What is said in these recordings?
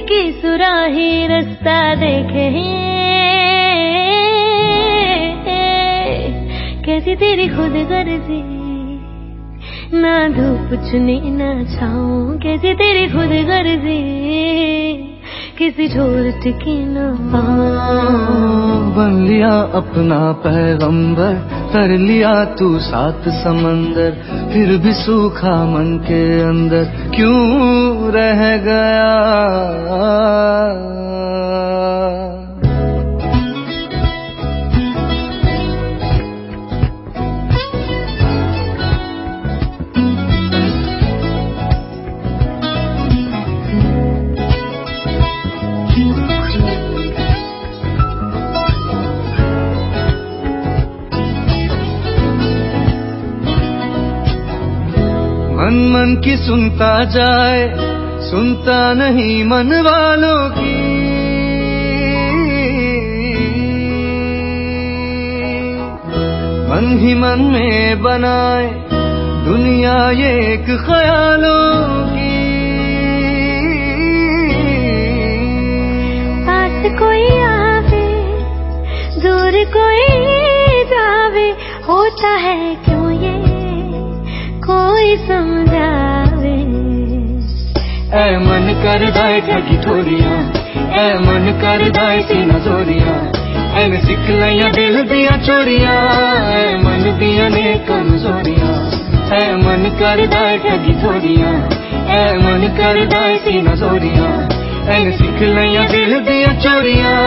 کی سراہی رستہ دیکھے کیسی تیری خود غرضی؟ نہ دھوپ چنی، نہ چھاؤں۔ کیسی تیری خود غرضی؟ کسی چھوڑ کی نام ہاں، بن لیا اپنا پیغمبر، کر لیا تو سات سمندر، پھر بھی سوکھا من کے اندر، کیوں رہ گیا؟ من من کی سنتا جائے، سنتا نہیں من والوں کی۔ من ہی من میں بنائے دنیا یہ ایک خیالوں کی۔ پاس کوئی آوے، دور کوئی جاوے، ہوتا ہے کیوں کوئی سمجھاوے۔ اے من کر دائے ٹھگی ٹھوریاں اے من کر دائے سی نزوریاں۔ اے میں سکھ لیا دل دیا چوریاں، اے من دیا نے کمزوریاں اے من کر دائے ٹھگی ٹھوریاں اے من کر دائے سی نزوریاں۔ اے میں سکھ لیا دل دیا چوریاں۔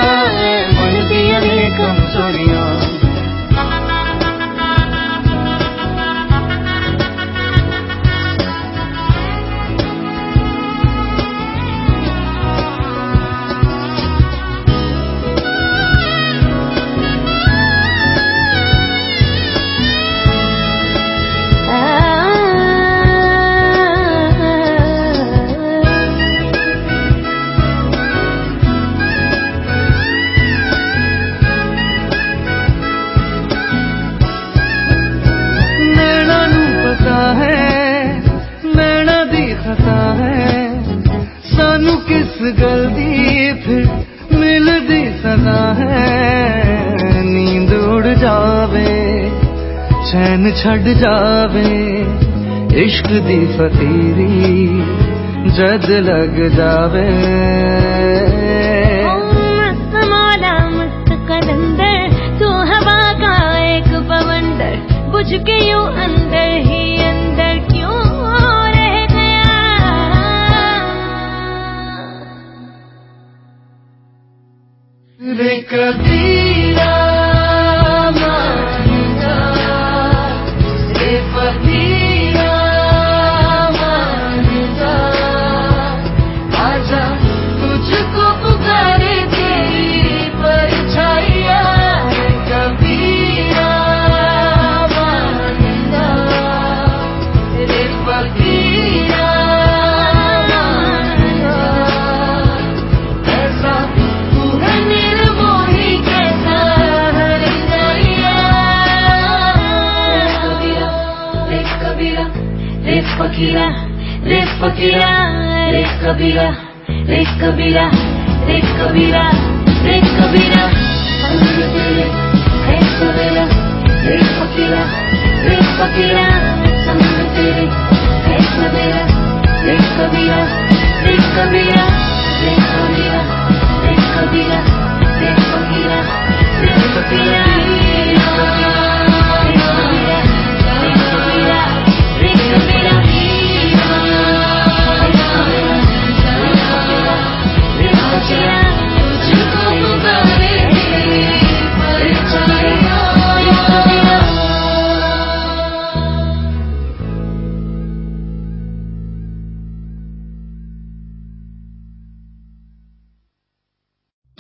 کس دی پھر مل دی سزا ہے۔ نیند اڑ جاوے چین چھڈ جاوے۔ عشق دی فقیری جد لگ جاوے۔ recreativa. Rikabila, Rikabila, Rikabila, Rikabila, Rikabila, Rikabila,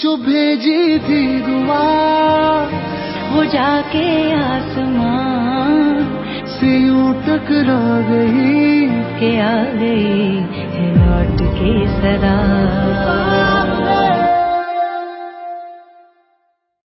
جو بھیجی تھی دعا، وہ جا کے آسمان سے یوں ٹکرا گئی کے آ گئی لوٹ کے سرا